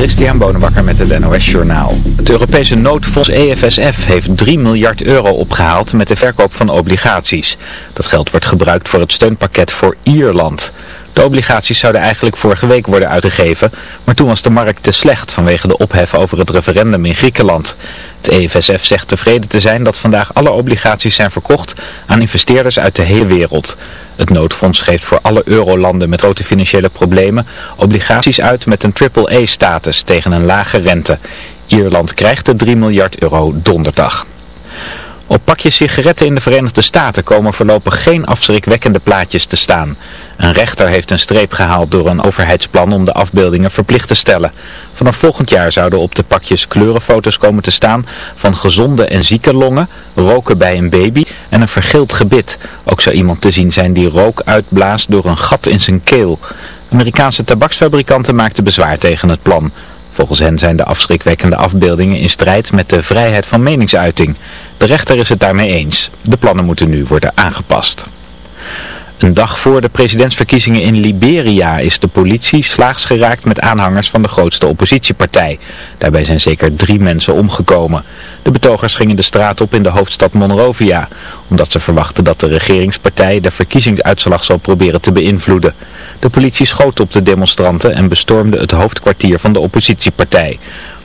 Christian Bonenbakker met het NOS Journaal. Het Europese noodfonds EFSF heeft 3 miljard euro opgehaald met de verkoop van obligaties. Dat geld wordt gebruikt voor het steunpakket voor Ierland. De obligaties zouden eigenlijk vorige week worden uitgegeven, maar toen was de markt te slecht vanwege de ophef over het referendum in Griekenland. Het EFSF zegt tevreden te zijn dat vandaag alle obligaties zijn verkocht aan investeerders uit de hele wereld. Het noodfonds geeft voor alle eurolanden met grote financiële problemen obligaties uit met een triple-A-status tegen een lage rente. Ierland krijgt de 3 miljard euro donderdag. Op pakjes sigaretten in de Verenigde Staten komen voorlopig geen afschrikwekkende plaatjes te staan. Een rechter heeft een streep gehaald door een overheidsplan om de afbeeldingen verplicht te stellen. Vanaf volgend jaar zouden op de pakjes kleurenfoto's komen te staan van gezonde en zieke longen, roken bij een baby en een vergeeld gebit. Ook zou iemand te zien zijn die rook uitblaast door een gat in zijn keel. Amerikaanse tabaksfabrikanten maakten bezwaar tegen het plan. Volgens hen zijn de afschrikwekkende afbeeldingen in strijd met de vrijheid van meningsuiting. De rechter is het daarmee eens. De plannen moeten nu worden aangepast. Een dag voor de presidentsverkiezingen in Liberia is de politie slaags geraakt met aanhangers van de grootste oppositiepartij. Daarbij zijn zeker drie mensen omgekomen. De betogers gingen de straat op in de hoofdstad Monrovia, omdat ze verwachten dat de regeringspartij de verkiezingsuitslag zal proberen te beïnvloeden. De politie schoot op de demonstranten en bestormde het hoofdkwartier van de oppositiepartij.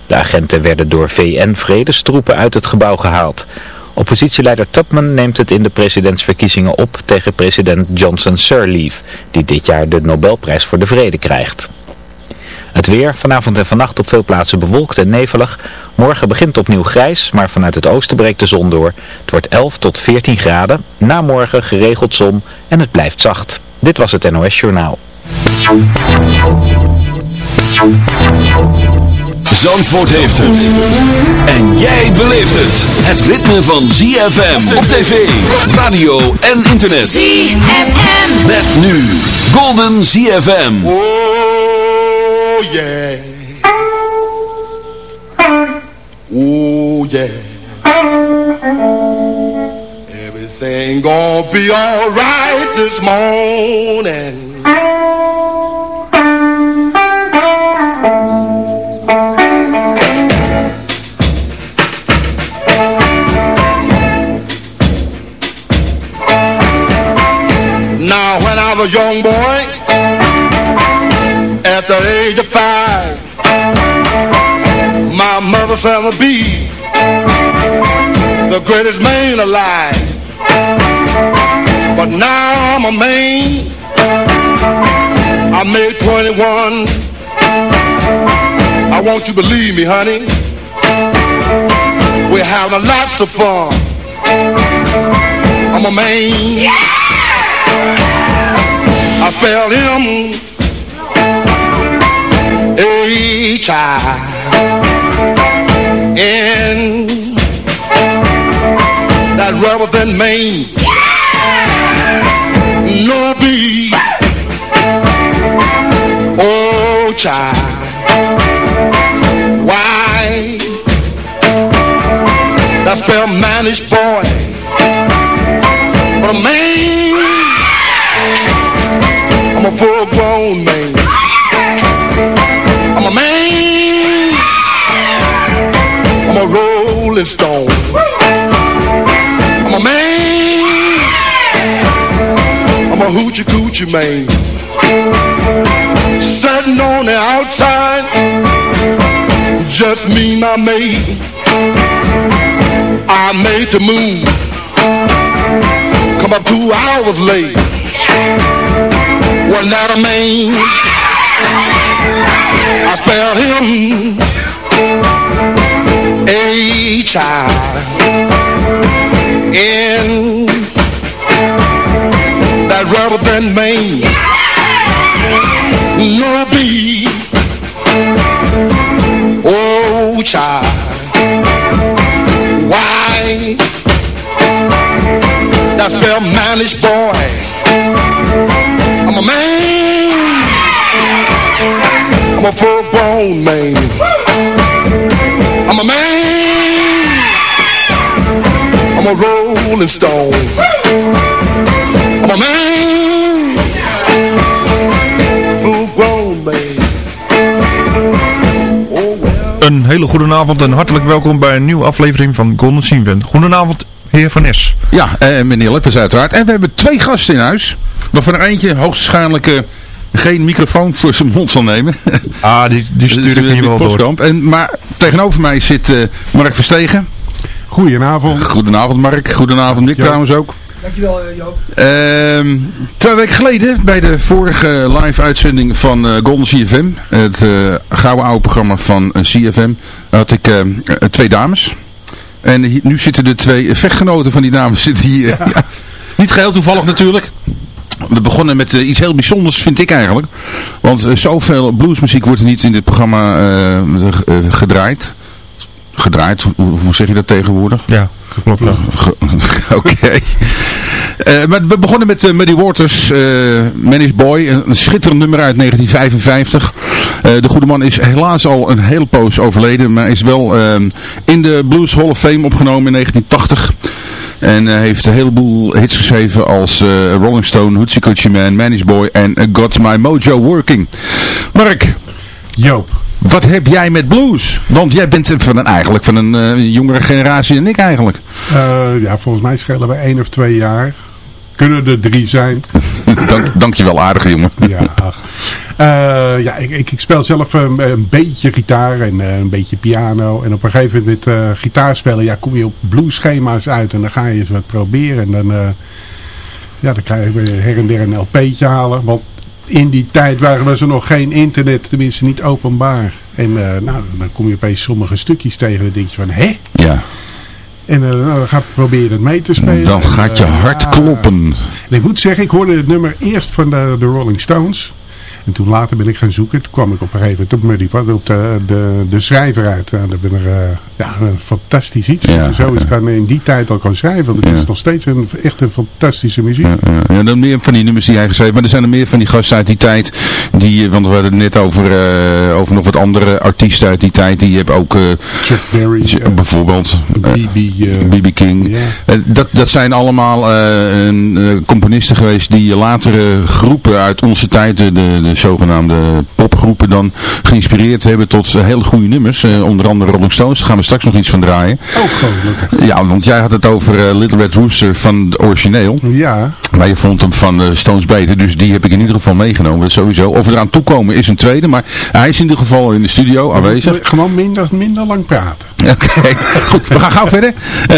De agenten werden door VN-vredestroepen uit het gebouw gehaald. Oppositieleider Tubman neemt het in de presidentsverkiezingen op tegen president Johnson Sirleaf, die dit jaar de Nobelprijs voor de Vrede krijgt. Het weer, vanavond en vannacht op veel plaatsen bewolkt en nevelig. Morgen begint opnieuw grijs, maar vanuit het oosten breekt de zon door. Het wordt 11 tot 14 graden. Na morgen geregeld zon en het blijft zacht. Dit was het NOS Journaal. Zandvoort heeft het. En jij beleeft het. Het ritme van ZFM op tv, radio en internet. ZFM. Met nu Golden ZFM. Oh yeah. Oh yeah. Everything gonna be alright this morning. Was a young boy, at the age of five, my mother said to be the greatest man alive. But now I'm a man, I made 21. I want you to believe me, honey. We're having lots of fun. I'm a man. I spell him. H I N that rather than Maine. No B O oh, child. Why? That spell manish boy. But a man I'm a full grown man. I'm a man. I'm a rolling stone. I'm a man. I'm a hoochie coochie man. Sitting on the outside, just me, my mate. I made the move. Come up two hours late. Wasn't that a man? I spell him H I N that rubber than Maine. No B Oh child Why that spell manish boy I'm a man. I'm a full grown man. I'm a man. I'm a rolling stone. I'm a man. Full grown man. Een hele goede avond en hartelijk welkom bij een nieuwe aflevering van Golden Scene Goedenavond, heer Van Nes. Ja, eh, meneer Leppers uiteraard. En we hebben twee gasten in huis. Waarvan er eentje hoogstwaarschijnlijk uh, geen microfoon voor zijn mond zal nemen. Ah, die, die stuur ik hier wel door. En, maar tegenover mij zit uh, Mark Verstegen. Goedenavond. Goedenavond Mark. Goedenavond Nick trouwens ook. Dankjewel eh, Joop. Uh, twee weken geleden, bij de vorige live uitzending van uh, Golden CFM, het uh, gouden oude programma van CFM, had ik twee dames. En hier, nu zitten de twee vechtgenoten van die dames zitten hier. Ja. Ja. Niet geheel toevallig natuurlijk. We begonnen met iets heel bijzonders, vind ik eigenlijk. Want zoveel bluesmuziek wordt er niet in dit programma gedraaid gedraaid. Hoe, hoe, zeg je dat tegenwoordig? Ja, geklopt. Oké. Uh, maar we begonnen met uh, Muddy Waters, uh, Managed Boy, een schitterend nummer uit 1955. de goede man is helaas al een hele poos overleden, maar is wel in de Blues Hall of Fame opgenomen in 1980. En heeft een heleboel hits geschreven als Rolling Stone, Hoochie Coochie Man, Managed Boy en Got My Mojo Working. Mark. Joop. Wat heb jij met blues? Want jij bent van een, eigenlijk van een jongere generatie dan ik eigenlijk. Ja, volgens mij schelen we één of twee jaar. Kunnen er drie zijn. Dank, dankjewel, aardige jongen. ja, uh, ja ik, ik, ik, speel zelf een, een beetje gitaar en een beetje piano. En op een gegeven moment met gitaarspelen ja, kom je op blueschema's uit. En dan ga je eens wat proberen. En dan, ja, dan krijg je her en der een LP'tje halen. Want in die tijd waren ze nog geen internet, tenminste niet openbaar. En uh, nou, dan kom je opeens sommige stukjes tegen en denk je van, hè? Ja. En uh, nou, dan gaat proberen het mee te spelen. Dan gaat je hart kloppen. En ik moet zeggen, ik hoorde het nummer eerst van de, de Rolling Stones. En toen later ben ik gaan zoeken. Toen kwam ik op een gegeven moment op Muddy op de, de, de schrijver uit. En dan ben er uh, ja, een fantastisch iets. Ja, Zoiets kan in die tijd al kan schrijven. Want het is nog steeds een, echt een fantastische muziek. Ja, ja. dan meer van die nummers die hij geschreven. Maar er zijn er meer van die gasten uit die tijd. Die, want we hadden het net over, uh, over nog wat andere artiesten uit die tijd. Die hebben ook... Uh, Chuck Berry. bijvoorbeeld. B.B. King. dat, dat zijn allemaal componisten geweest die latere groepen uit onze tijd... de, de zogenaamde popgroepen dan geïnspireerd hebben tot hele goede nummers. Uh, onder andere Rolling Stones, daar gaan we straks nog iets van draaien. Oh, gelukkig. Ja, want jij had het over Little Red Rooster van de origineel. Ja. Maar je vond hem van uh, Stones beter, dus die heb ik in ieder geval meegenomen. Sowieso. Of we eraan toekomen is een tweede, maar hij is in ieder geval in de studio aanwezig. Gewoon minder, minder lang praten. Oké, goed. We gaan gauw verder.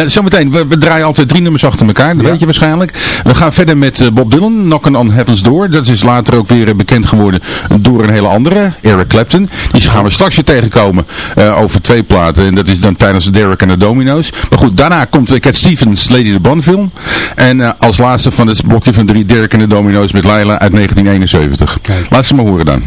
zometeen, we, we, draaien altijd drie nummers achter elkaar, dat weet je waarschijnlijk. We gaan verder met Bob Dylan, Knockin' on Heaven's Door. Dat is later ook weer bekend geworden door een hele andere, Eric Clapton. Die gaan we straks weer tegenkomen over twee platen. En dat is dan tijdens de Derek en de Domino's. Maar goed, daarna komt uh, Cat Stevens, Lady the Bond film. En als laatste van het blokje van drie Derek en de Domino's met Laila uit 1971. Kijk. Laat ze maar horen dan.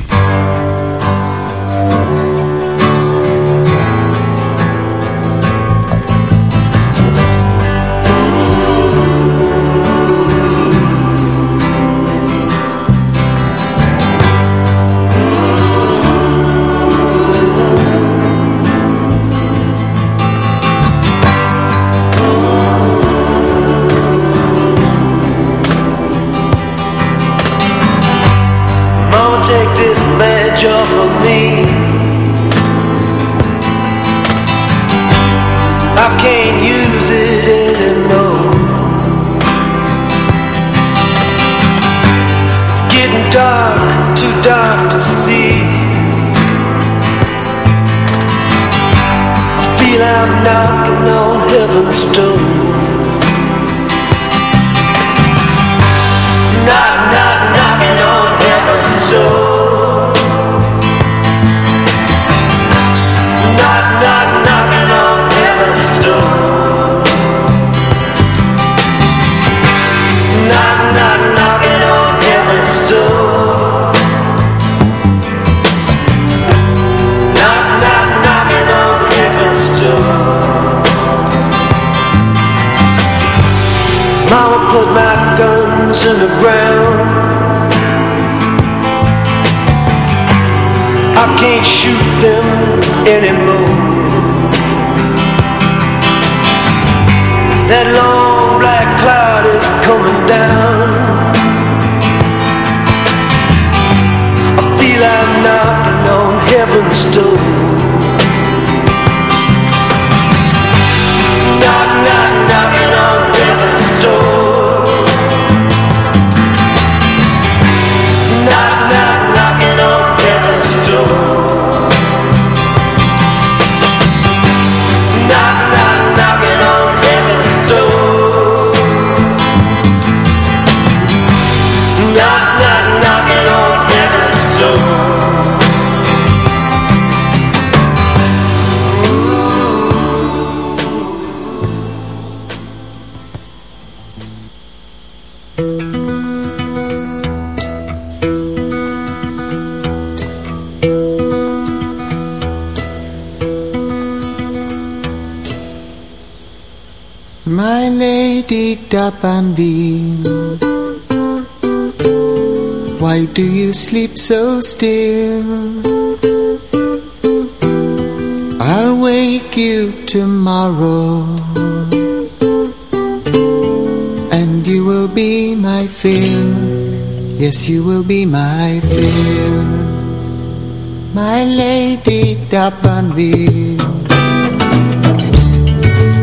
My lady Dabanville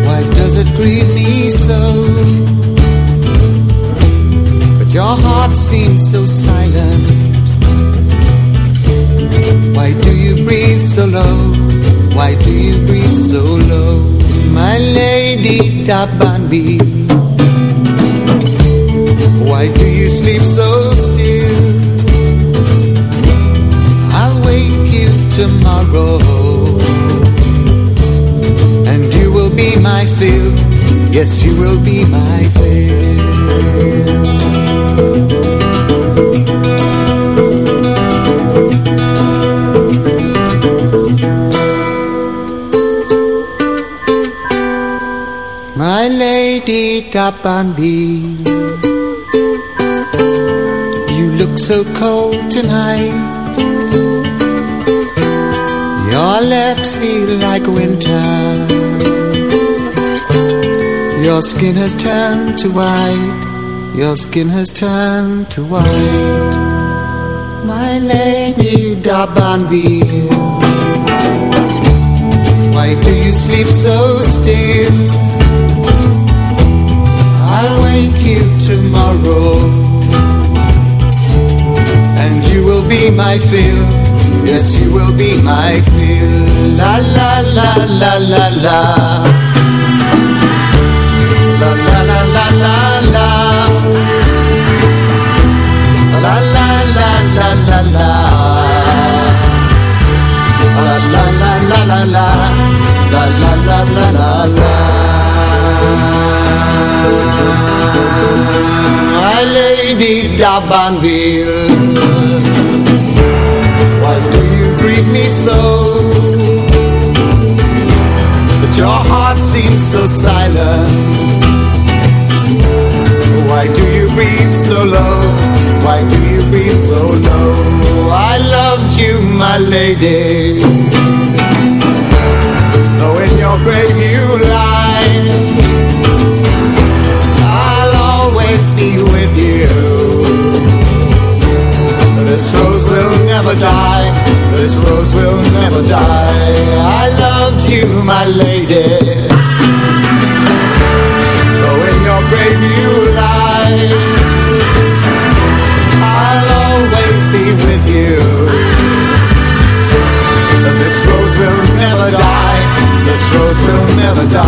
Why does it grieve me so? But your heart seems so silent. Why do you breathe so low? Why do you breathe so low? My lady Dabanbi Why do you sleep so tomorrow. And you will be my fill Yes, you will be my fill My lady Dabanbi You look so cold tonight lips feel like winter. Your skin has turned to white. Your skin has turned to white. My lady Dabanbi Why do you sleep so still? I'll wake you tomorrow. And you will be my fill Yes, you will be my fill La la la la la la La la la la la la La la la la la la La la la la la la La la la la la la lady Dabanville Why do you breathe so low? I loved you my lady. Though in your grave you lie I'll always be with you. This rose will never die. This rose will never die. I loved you my lady. Though in your grave you lie Will never die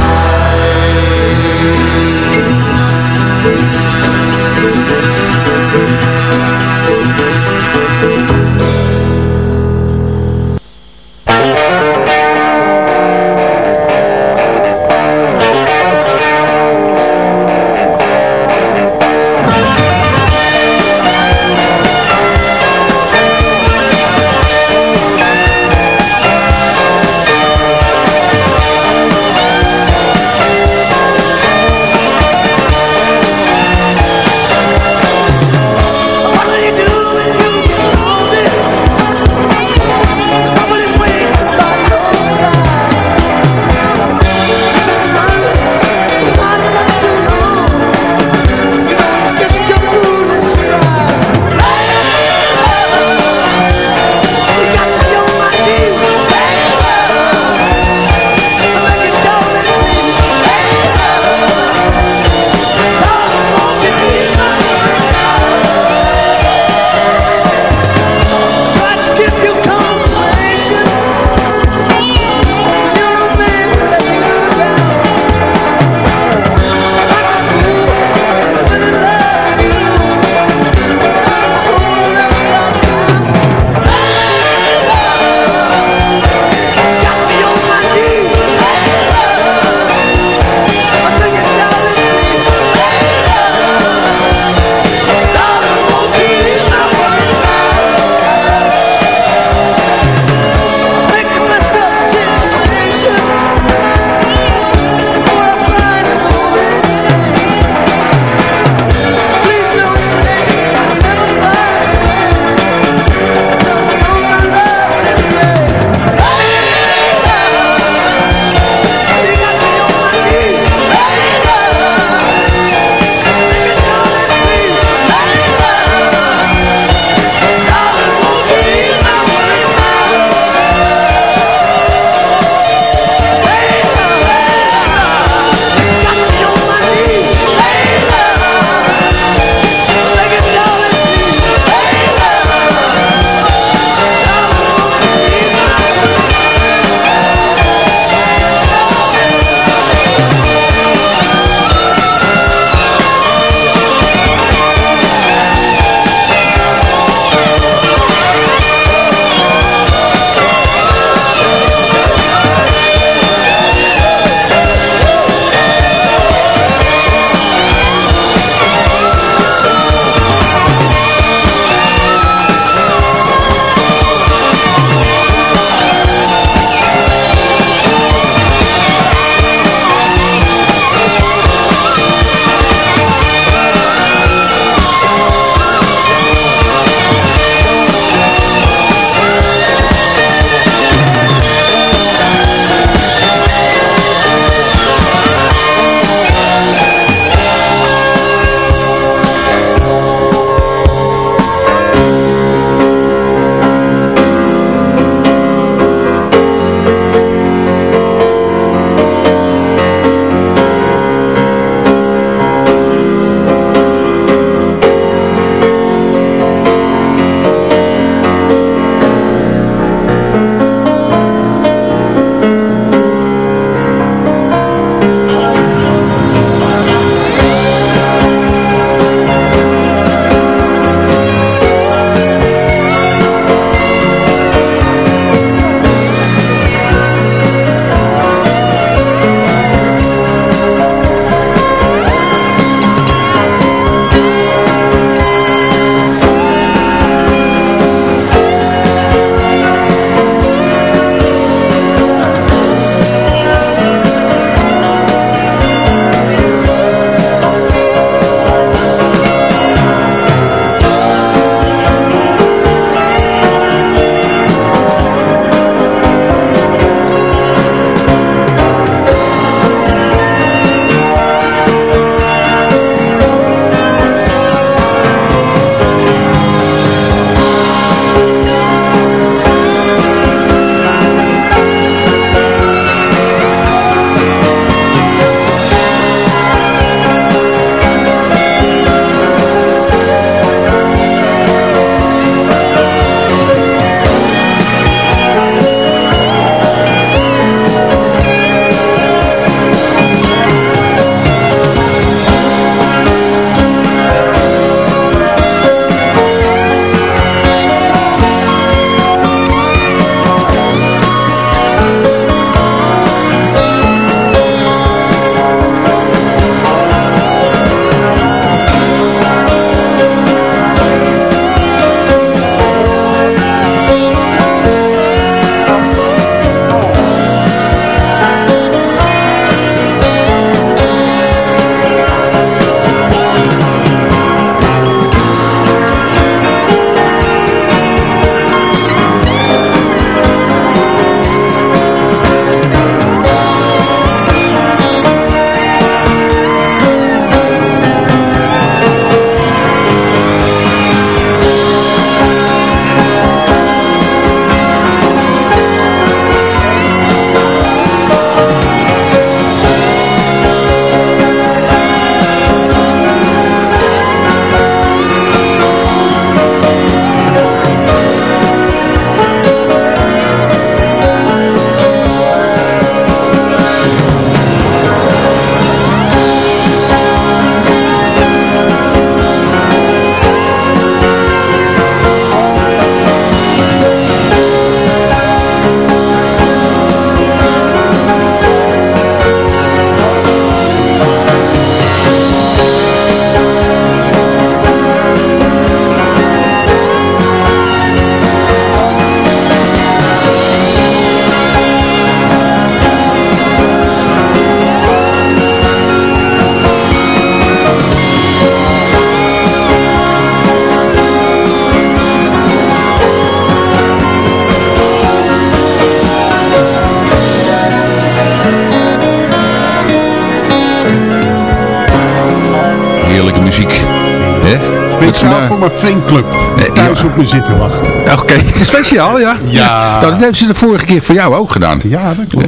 fanclub die thuis op me zitten wachten. Oké, speciaal, ja. Ja. Nou, dat hebben ze de vorige keer voor jou ook gedaan. Ja, dat klopt.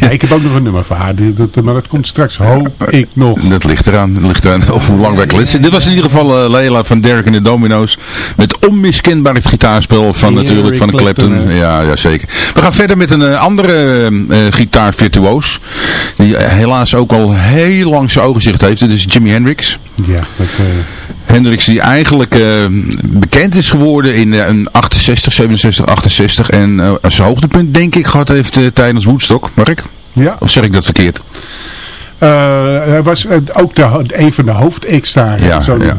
Ja, ik heb ook nog een nummer voor haar, maar dat komt straks, hoop ik nog. Dat ligt eraan. Dat ligt eraan of hoe lang wij kletsen. Dit was in ieder geval eh, Leila van Derek en de Domino's. Met onmiskenbaar het gitaarspel van natuurlijk van Clapton. Clapton. Ja, ja, zeker. We gaan verder met een eh, andere eh, gitaarvirtuoos. Die eh, helaas ook al heel lang zijn ogenzicht heeft. Dat is Jimi Hendrix. Ja, dat, eh, Hendrix die eigenlijk eh, bekend is geworden in een 68, 67, 68. En eh, zijn hoogtepunt denk ik gehad heeft eh, tijdens Woodstock. Mark? ja. Of zeg ik dat verkeerd? Eh, hij was eh, ook de, een van de daar. Ja, Zo ja,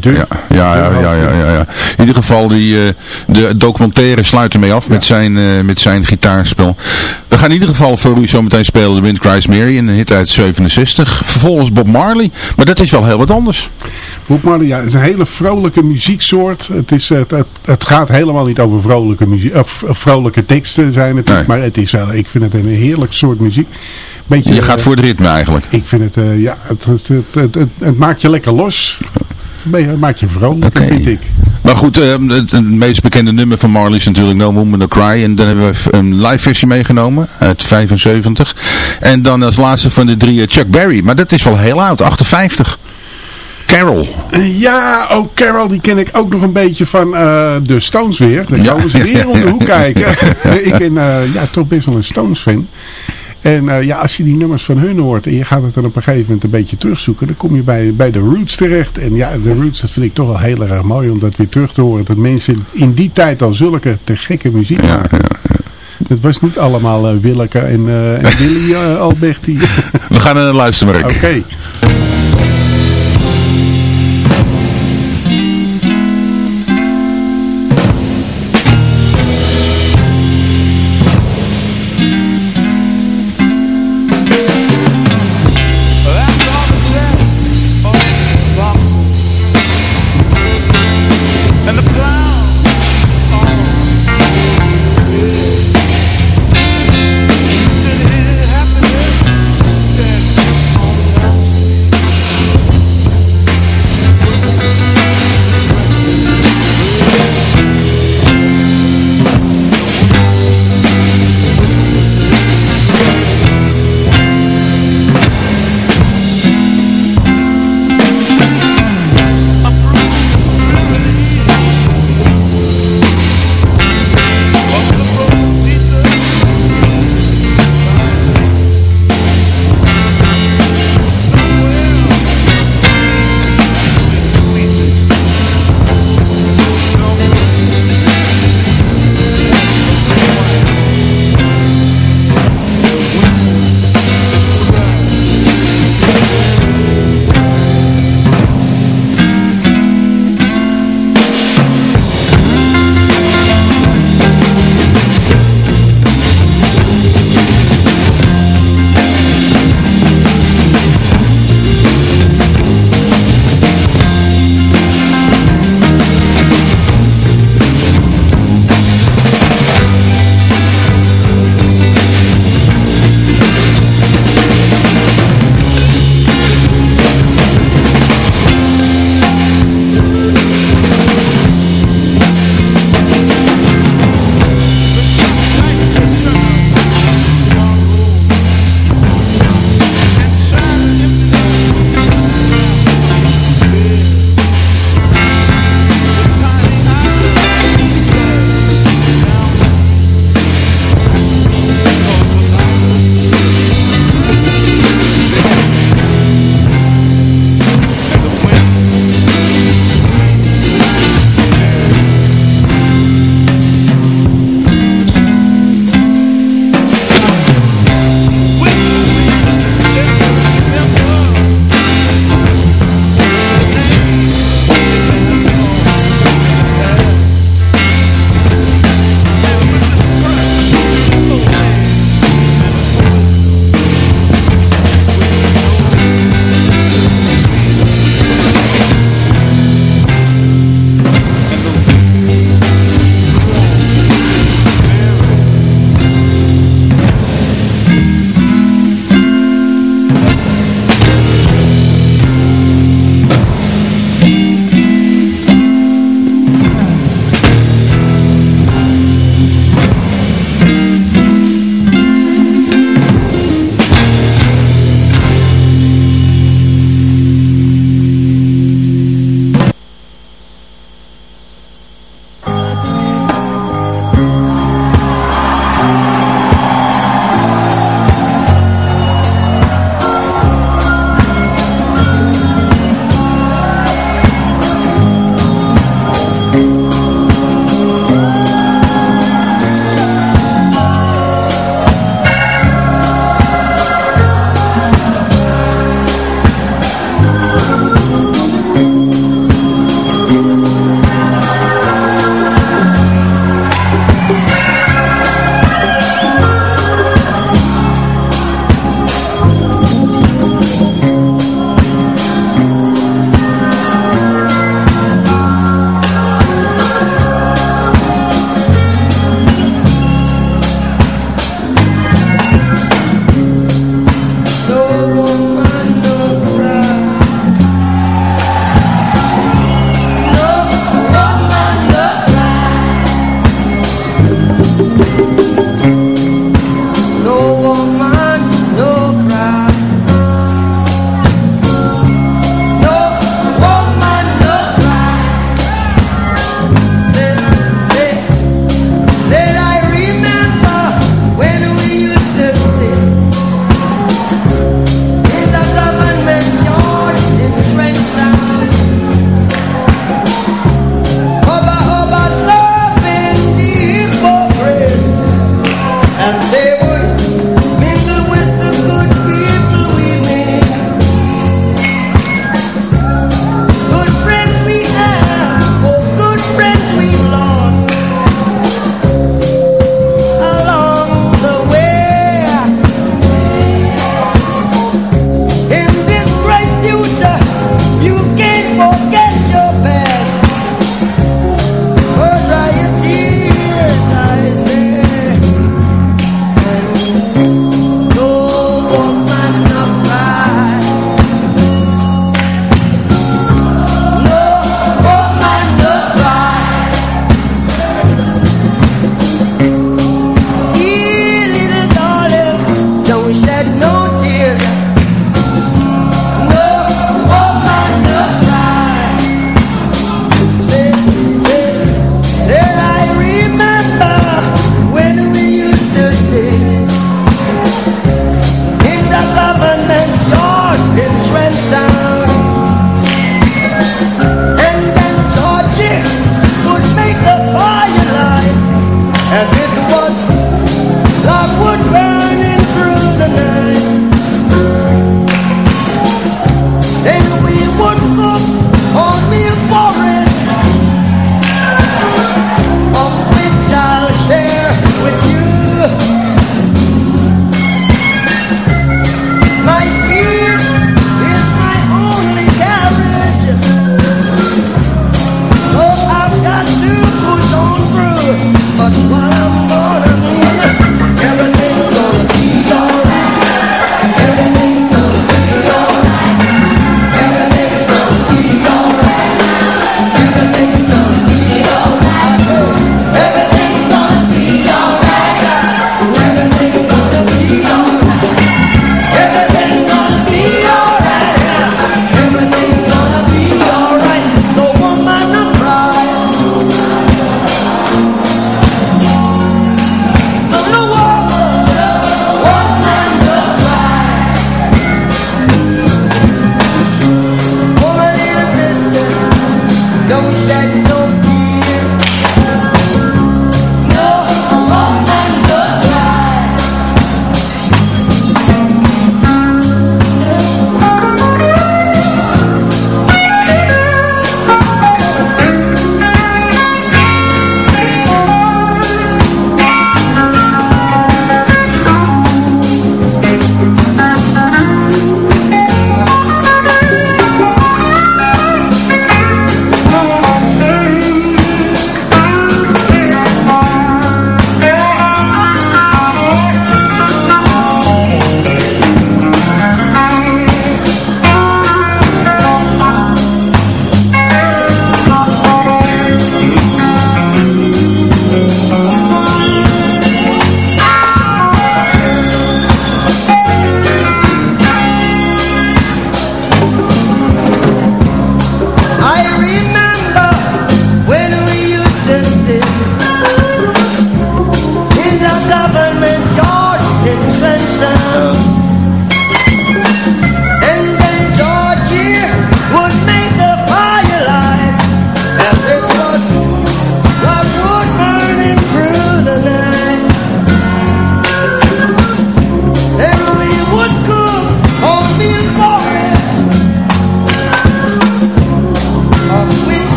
ja, ja, ja, ja. In ieder geval, die, eh, de documentaire sluit ermee af met, zijn, met zijn gitaarspel. We gaan in ieder geval voor u zometeen spelen The Wind Cries Mary, een hit uit 67. Vervolgens Bob Marley, maar dat is wel heel wat anders. Bob Marley, ja, is een hele vrolijke muzieksoort. Het, is, het, het, het gaat helemaal niet over vrolijke, muziek, of, vrolijke teksten zijn het, Nee. maar het is ik vind het een heerlijk soort muziek. Beetje, Je gaat voor het ritme eigenlijk. Ik vind het, eh, ja, het, het, het, het, maakt je lekker los. Nee, Het maakt je vrolijk, Oké. vind ik. Maar goed, eh, het, meest bekende nummer van Marley is natuurlijk No Woman No Cry. En dan hebben we een live versie meegenomen uit 75. En dan als laatste van de drie eh, Chuck Berry. Maar dat is wel heel oud, 58. Carol. Ja, ook Carol, die ken ik ook nog een beetje van de Stones weer. Ja. komen ze weer om de hoek kijken. ik ben ja, toch best wel een Stones fan. En eh, ja, als je die nummers van hun hoort en je gaat het dan op een gegeven moment een beetje terugzoeken, dan kom je bij, bij de Roots terecht. En ja, de Roots, dat vind ik toch wel heel erg mooi om dat weer terug te horen. Dat mensen in die tijd al zulke te gekke muziek Ja, maken. Het was niet allemaal eh, Willeke en, eh, en Willy Alberti. We gaan naar luisteren. Oké.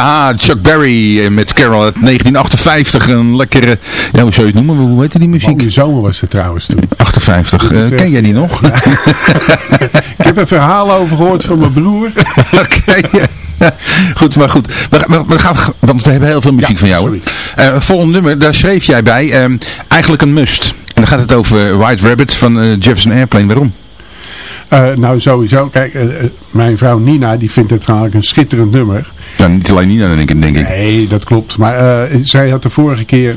Ja, Chuck Berry eh, met Carol uit 1958. Een lekkere, ja, hoe zou je het noemen? Hoe heette die muziek? Mooie zomer was het trouwens toen. 58. Eh, ken jij die nog? Ik heb een verhaal over gehoord van mijn broer. Oké. Goed, maar goed. We, we, we gaan, want we hebben heel veel muziek Ja, van jou. hè. Eh, volgende nummer, daar schreef jij bij. ehm, eigenlijk een must. En dan gaat het over White Rabbit van Jefferson Airplane. Waarom? Eh, nou, sowieso. Kijk, eh, eh, mijn vrouw Nina, die vindt het eigenlijk een schitterend nummer. Ja, niet alleen Nina, denk ik. Denk ik. Nee, dat klopt. Maar zij had de vorige keer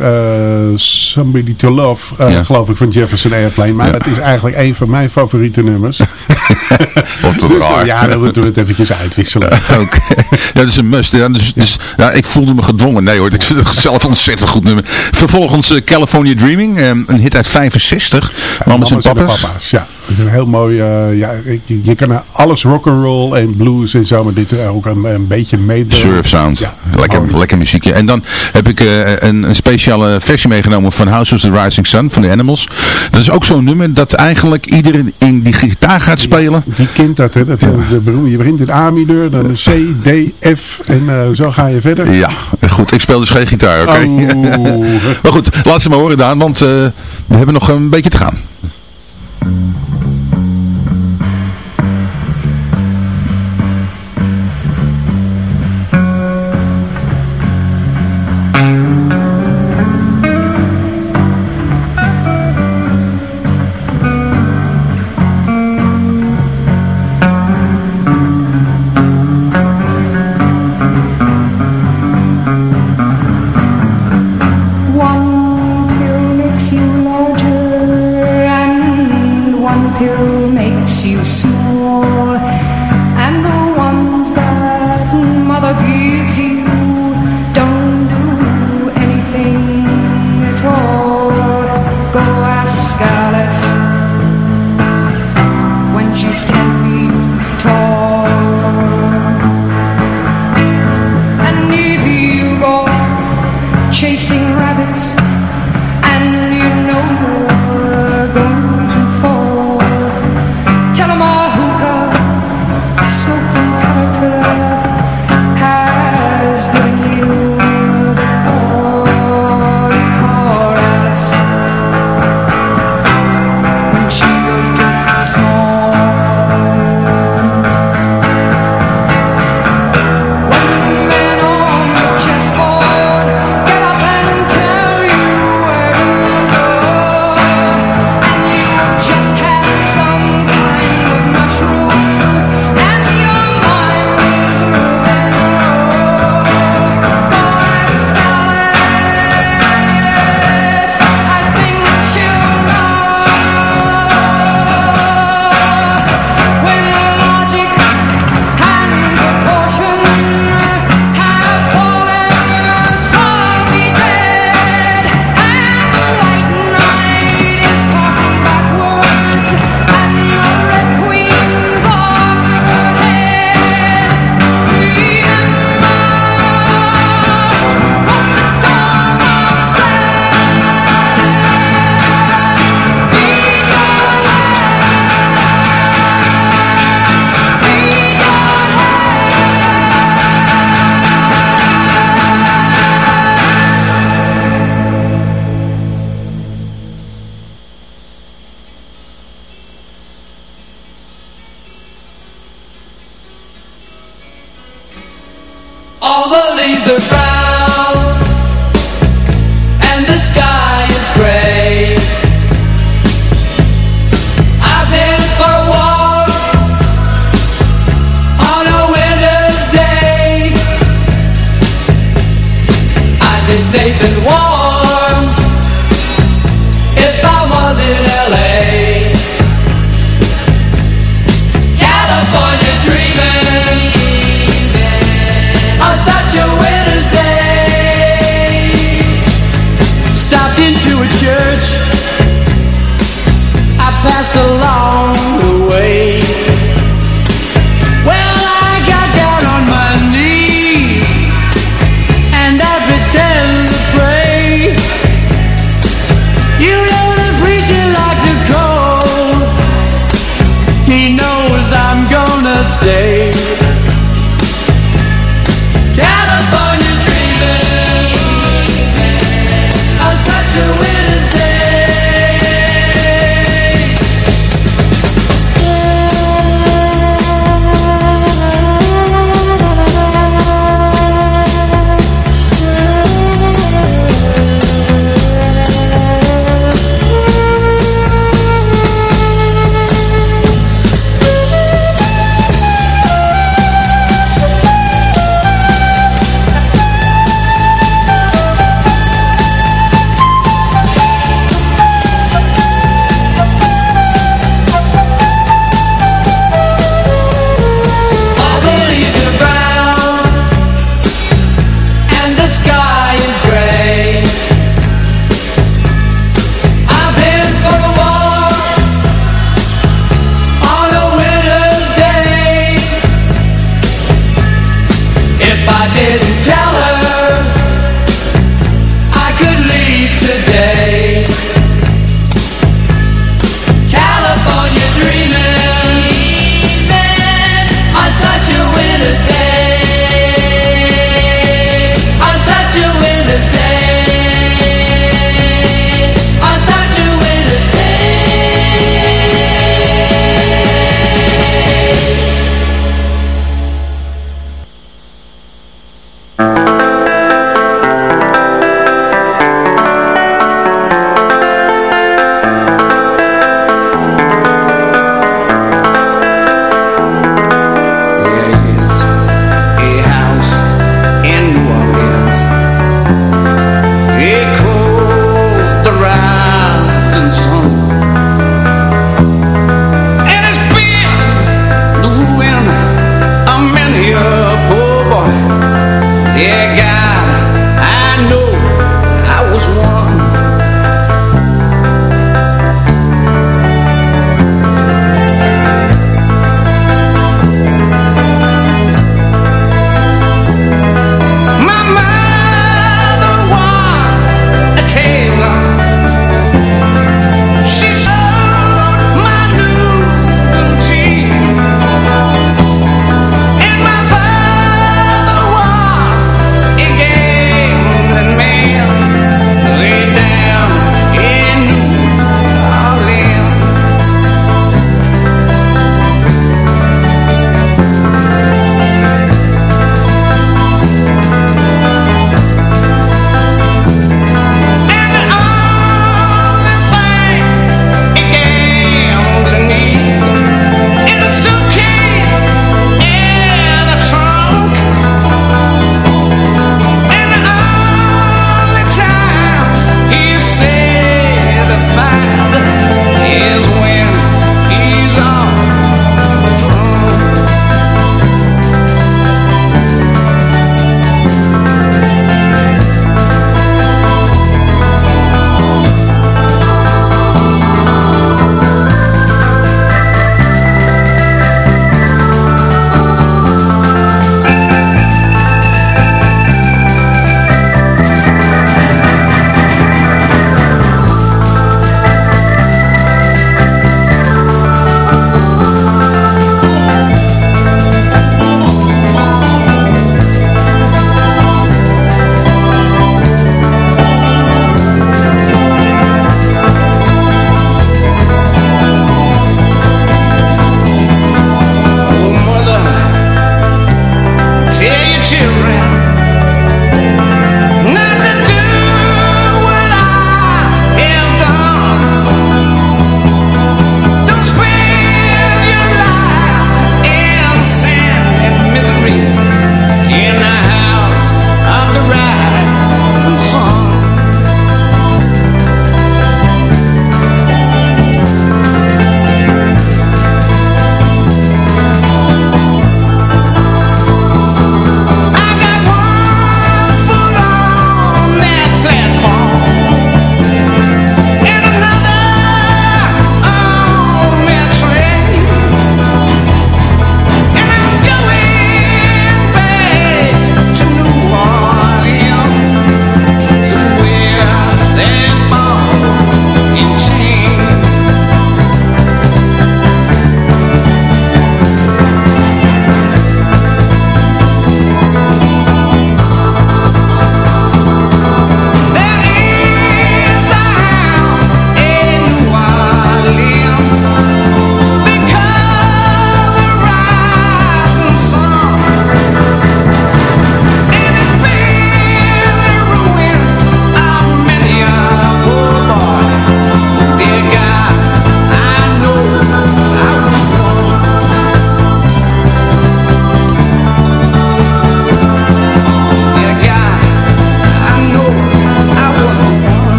Somebody to Love, Ja. geloof ik, van Jefferson Airplane. Maar Ja. dat is eigenlijk een van mijn favoriete nummers. Wat Dus, raar. ja, dan moeten we het eventjes uitwisselen. Oké, ja, dat is een must. Ja, dus, dus, ja, ik voelde me gedwongen. Nee hoor, ik vind het zelf een ontzettend goed nummer. Vervolgens California Dreaming, eh, een hit uit 65. Mamas en de papa's. Ja, dat is een heel mooi... eh, ja, je, je kan alles rock'n'roll en blues en zo, maar dit is ook een, een beetje mee. Surf sound. Ja, lekker, mooi. lekker muziekje. En dan heb ik eh, een, een speciale versie meegenomen van House of the Rising Sun van de Animals. Dat is ook zo'n nummer dat eigenlijk iedereen in die gitaar gaat spelen. Die kent dat, hè? Dat de. Je begint in A-mineur, dan een C, D, F en eh, zo ga je verder. Ja, goed. Ik speel dus geen gitaar, oké? Oh. maar goed, laat ze maar horen, Daan, want eh, we hebben nog een beetje te gaan.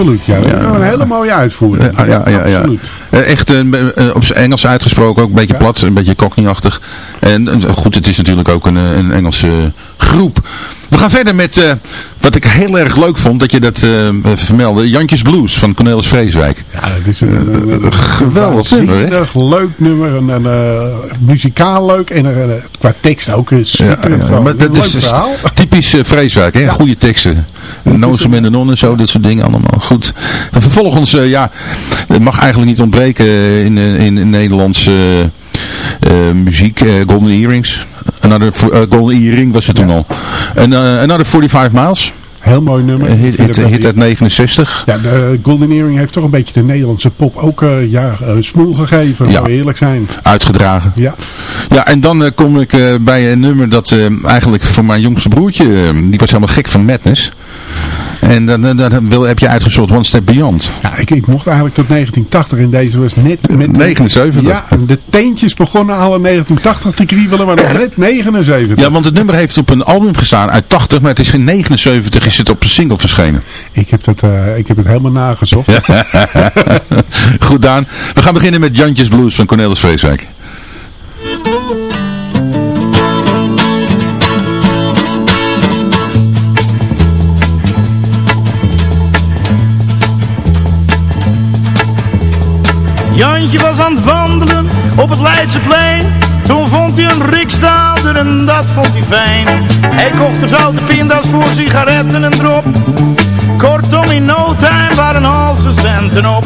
Absoluut, ja. Ja. Een hele mooie uitvoering. Ja, ja, ja, ja. Absoluut. Eh, echt eh, eh, op zijn Engels uitgesproken, ook een beetje plat, een beetje cockney-achtig. En goed, het is natuurlijk ook een, een Engelse groep. We gaan verder met eh, wat ik heel erg leuk vond, dat je dat eh, vermeldde. Jantjes Blues van Cornelis Vreeswijk. Ja, dat is een, een, Een geweldig nummer, leuk nummer. En, en, eh, muzikaal leuk. En eh, qua tekst ook schitterend. gewoon. maar dat is verhaal. typisch eh, Vreeswijk, hè? goede teksten. Nozem en de non en zo, dat soort dingen allemaal. Goed. En vervolgens, eh, ja, het mag eigenlijk niet ontbreken eh, in, eh, in, in Nederlandse eh, eh, muziek. eh, Golden Earrings. Another, eh, Golden Earring was het toen al. En Another 45 Miles. Heel mooi nummer. Ik hit, hit, uit die- 69. Ja, de Golden Earring heeft toch een beetje de Nederlandse pop ook eh, ja, eh, smoel gegeven. Ja. Eerlijk zijn. Uitgedragen. Ja. Ja, en dan eh, kom ik eh, bij een nummer dat eh, eigenlijk voor mijn jongste broertje, eh, die was helemaal gek van Madness. En dan, wil, heb je uitgezocht One Step Beyond. Ja, ik, ik mocht eigenlijk tot 1980 in deze was net met... 79. Ja, de teentjes begonnen al in 1980 te kriebelen, maar nog net 79. Ja, want het nummer heeft op een album gestaan uit 80, maar het is in 79 is het op een single verschenen. Ik heb, dat, eh, ik heb het helemaal nagezocht. Goed Daan. We gaan beginnen met Jantjes Blues van Cornelis Vreeswijk. Jantje was aan het wandelen op het Leidseplein. Toen vond hij een riksdaalder en dat vond hij fijn. Hij kocht er zoute pinda's voor sigaretten en drop. Kortom, in no time waren al zijn centen op.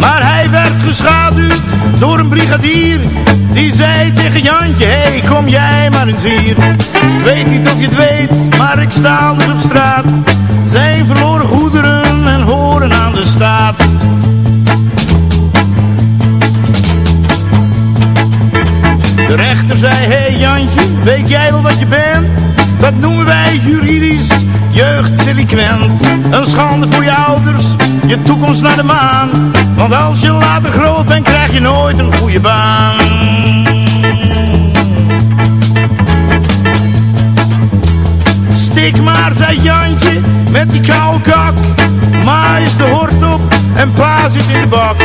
Maar hij werd geschaduwd door een brigadier Die zei tegen Jantje, hey kom jij maar eens hier Ik weet niet of je het weet, maar ik sta dus op straat Zijn verloren goederen en horen aan de staat De rechter zei, hey Jantje, weet jij wel wat je bent? Dat noemen wij juridisch jeugddelinquent. Een schande voor je ouders, je toekomst naar de maan. Want als je later groot bent, krijg je nooit een goede baan. Stik maar, zei Jantje, met die koude kak. Ma is de hort op en pa zit in de bak.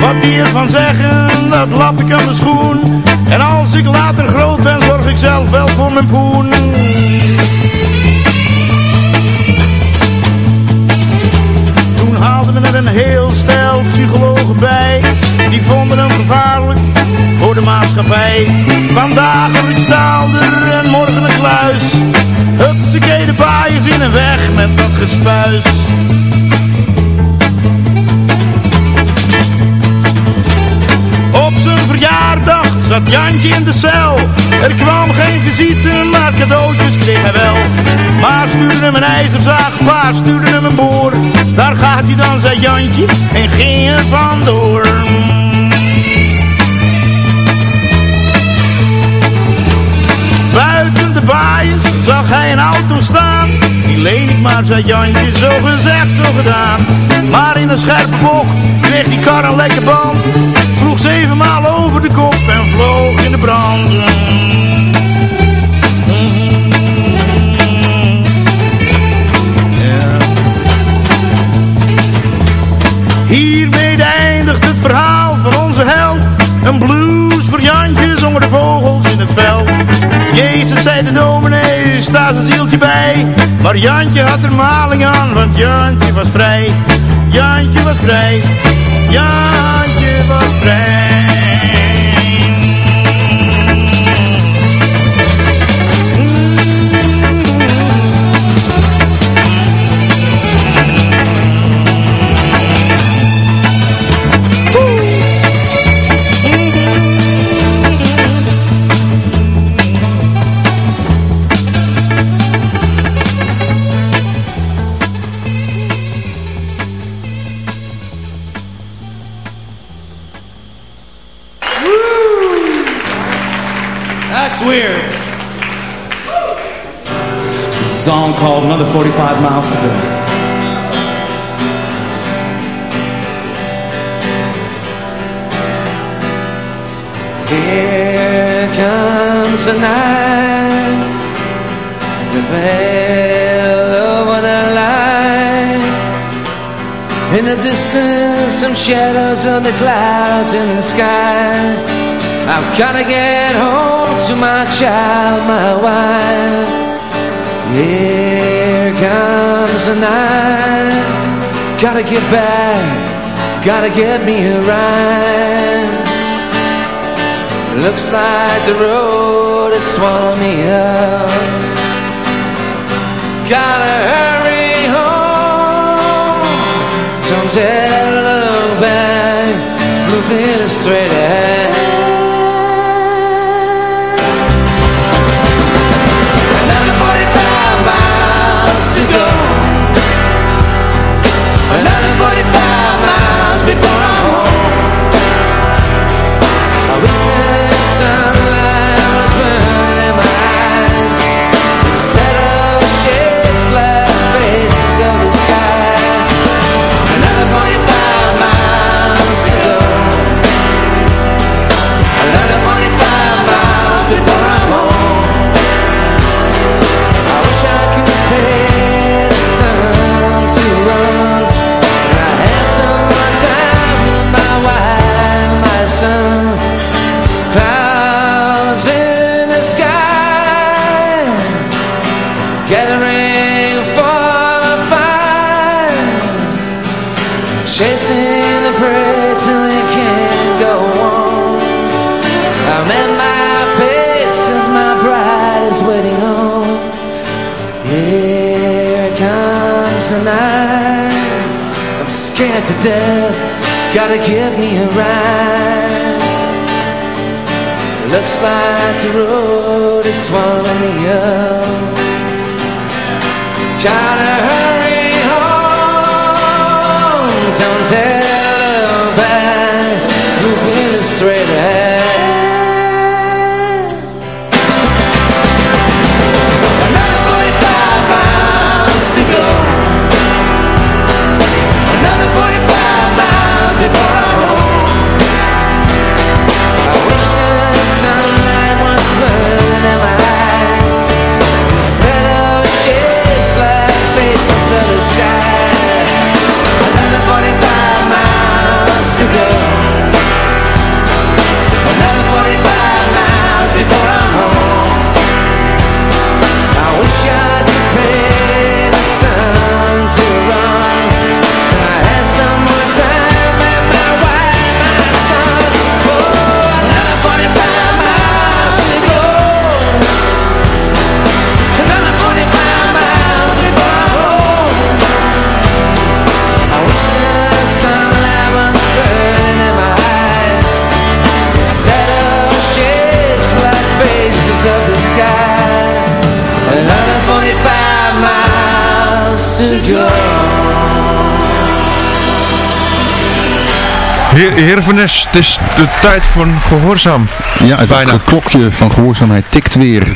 Wat die ervan zeggen, dat lap ik aan mijn schoen. En als ik later groot ben, zorg ik zelf wel voor mijn poen. Toen haalden we er een heel stel psychologen bij. Die vonden hem gevaarlijk voor de maatschappij. Vandaag een riksdaalder en morgen een kluis. Hupsakee, de baaiers in en weg met dat gespuis. Op zijn verjaardag zat Jantje in de cel. Er kwam geen visite, maar cadeautjes kreeg hij wel. Maar stuurde hem een ijzerzaag, pa stuurde hem een boor. Daar gaat hij dan, zei Jantje, en ging er vandoor. Buiten de baaiers zag hij een auto staan. Die leen ik maar, zei Jantje, zo gezegd, zo gedaan. Maar in een scherpe bocht kreeg die kar een lekker band. Vroeg zevenmaal over de kop en vloog in de brand. Hiermee eindigt het verhaal van onze held. Een blues Jantje zongen de vogels in het veld. Jezus zei de dominee, staat een zieltje bij. Maar Jantje had er maling aan, want Jantje was vrij. Jantje was vrij. Jantje was vrij. Song called Another 45 Miles to Go. Here comes the night, the veil over the light. In the distance, some shadows on the clouds in the sky. I've gotta get home to my child, my wife. Here comes the night. Gotta get back, gotta get me a ride. Looks like the road has swallowed me up. Gotta hurry home. Don't tell look back, moving straight scared to death. Gotta give me a ride. Looks like the road is swallowing me up. Gotta hurry home. Don't tell Heer, heer Van Nes, het is de tijd van gehoorzaam. Ja, het, Bijna. klokje van gehoorzaamheid tikt weer.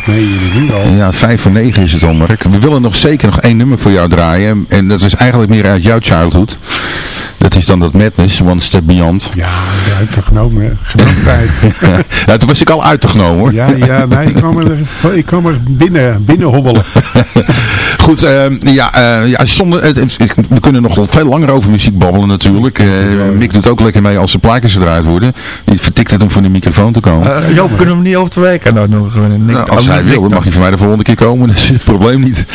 Ja, vijf voor negen is het al, Mark. We willen nog zeker nog één nummer voor jou draaien. En dat is eigenlijk meer uit jouw childhood. Dat is dan dat Madness, One Step Beyond. Ja, uitgenomen. Genoemdheid. ja, toen was ik al uitgenomen hoor. Ja, ja, nee, ik kwam er, ik kwam er binnen, binnen hobbelen. Goed, eh, ja, eh, ja zonder, we kunnen nog wel veel langer over muziek babbelen natuurlijk. Eh, Mick doet ook lekker mee als de plaatjes gedraaid worden. Die vertikt het om voor de microfoon te komen. Joop, kunnen we hem niet over twee weken? Nou, nog Nou, als oh, hij wil, dan. mag hij van mij de volgende keer komen. Dat is het probleem niet.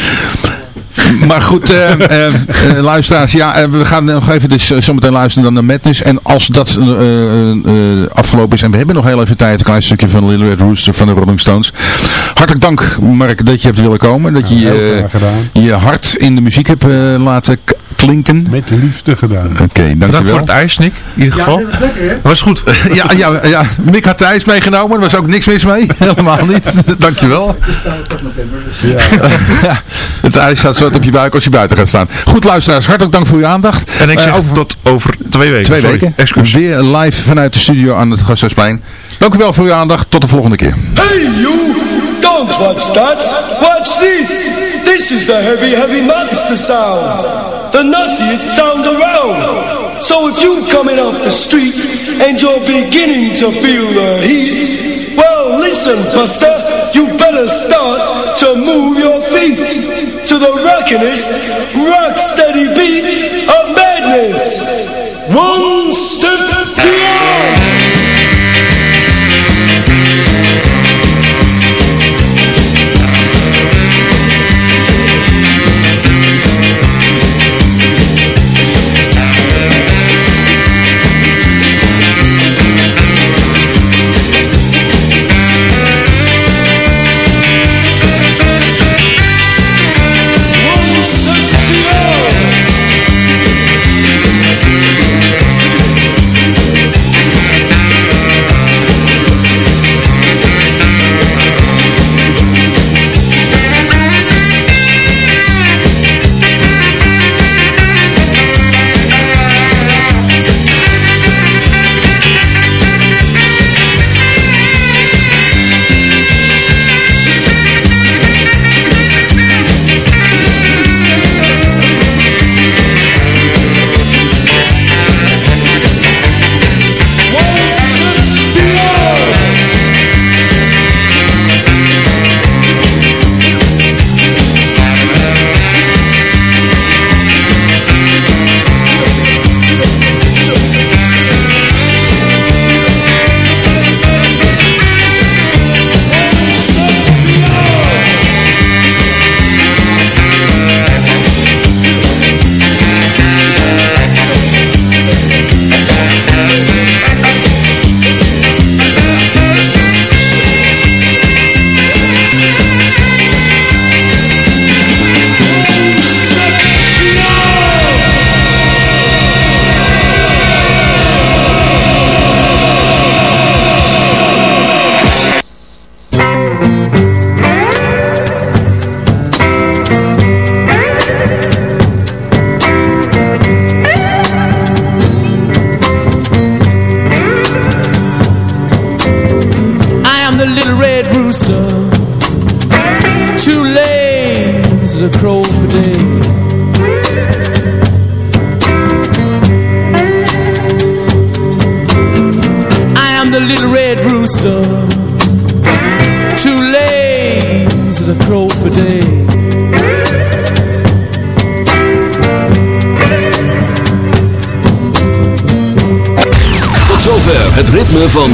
Maar goed, eh, eh, eh, luisteraars, ja, we gaan nog even dus zometeen luisteren dan naar Madness. En als dat afgelopen is, en we hebben nog heel even tijd, een klein stukje van Little Red Rooster van de Rolling Stones. Hartelijk dank, Mark, dat je hebt willen komen. Dat je je hart in de muziek hebt laten klinken. Met liefde gedaan. Oké, Bedankt dankjewel. voor het ijs, Nick. In ieder geval. dat is lekker hè? Was goed. ja, ja, ja, Mick had ijs meegenomen, er was ook niks mis mee. Helemaal niet. Dankjewel. Ja, het ijs staat zo op je buik als je buiten gaat staan. Goed luisteraars, hartelijk dank voor uw aandacht. En ik Eh, zeg over tot over twee weken. twee Sorry, weken. Excuus. Weer live vanuit de studio aan het Gasthuisplein. Dank u wel voor uw aandacht. Tot de volgende keer. Hey you! Don't watch that! Watch this! This is the heavy, heavy monster sound! The nuttiest sound around! So if you're coming off the street and you're beginning to feel the heat, well listen buster, you better start to move your feet to the rockinest, rock steady beat of madness! One step